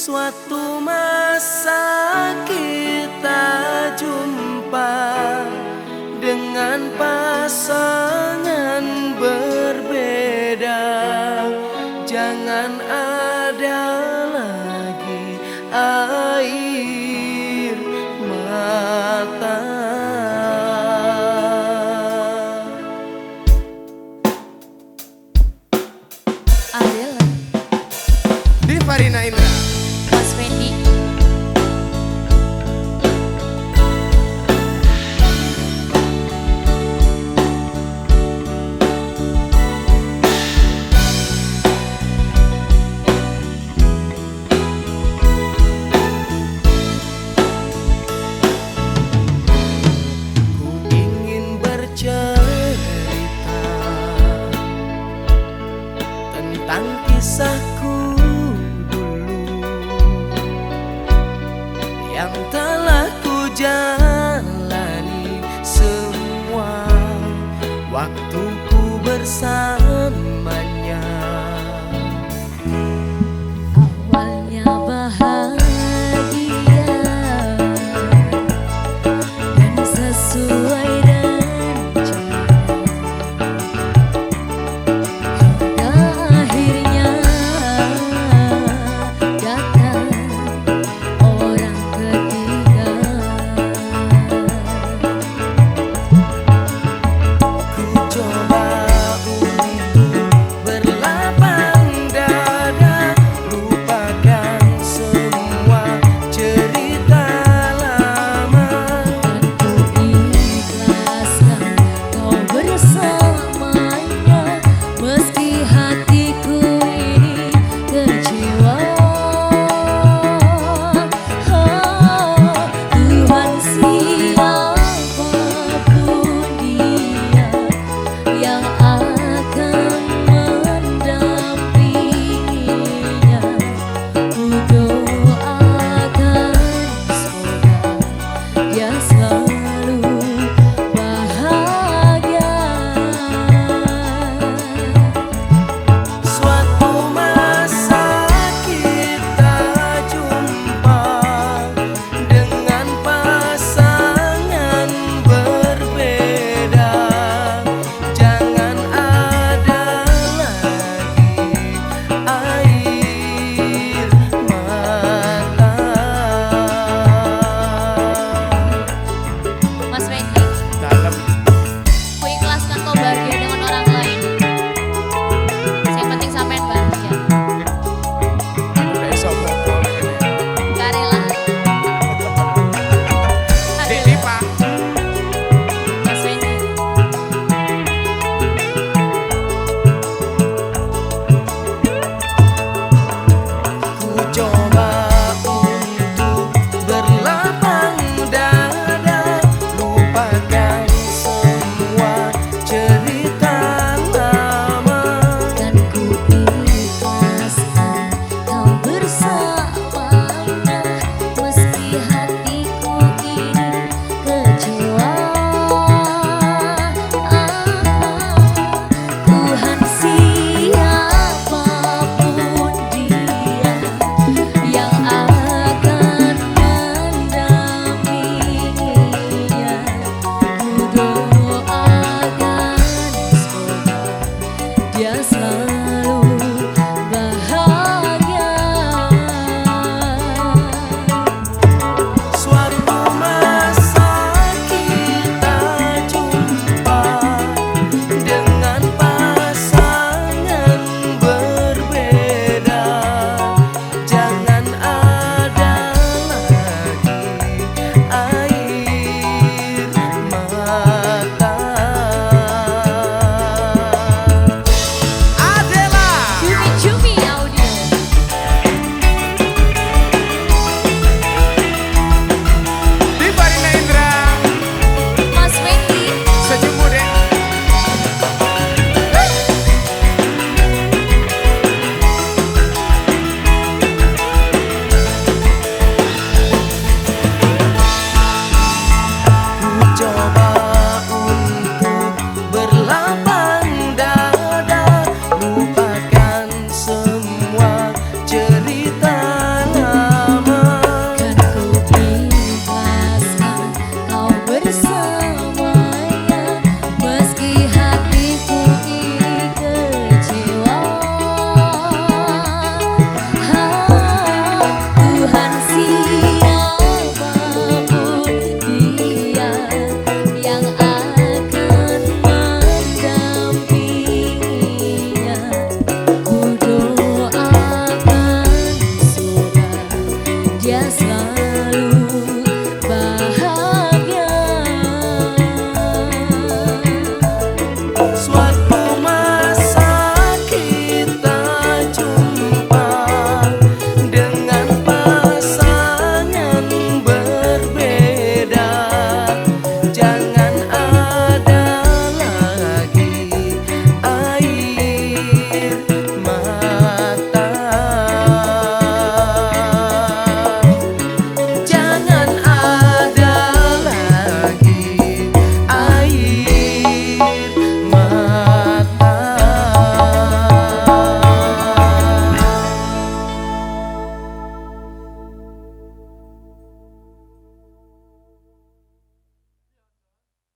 Suatu masa kita jumpa dengan pasangan berbeda. Jangan ada lagi air mata. Adela, Di Farina Indra. Bersama biasa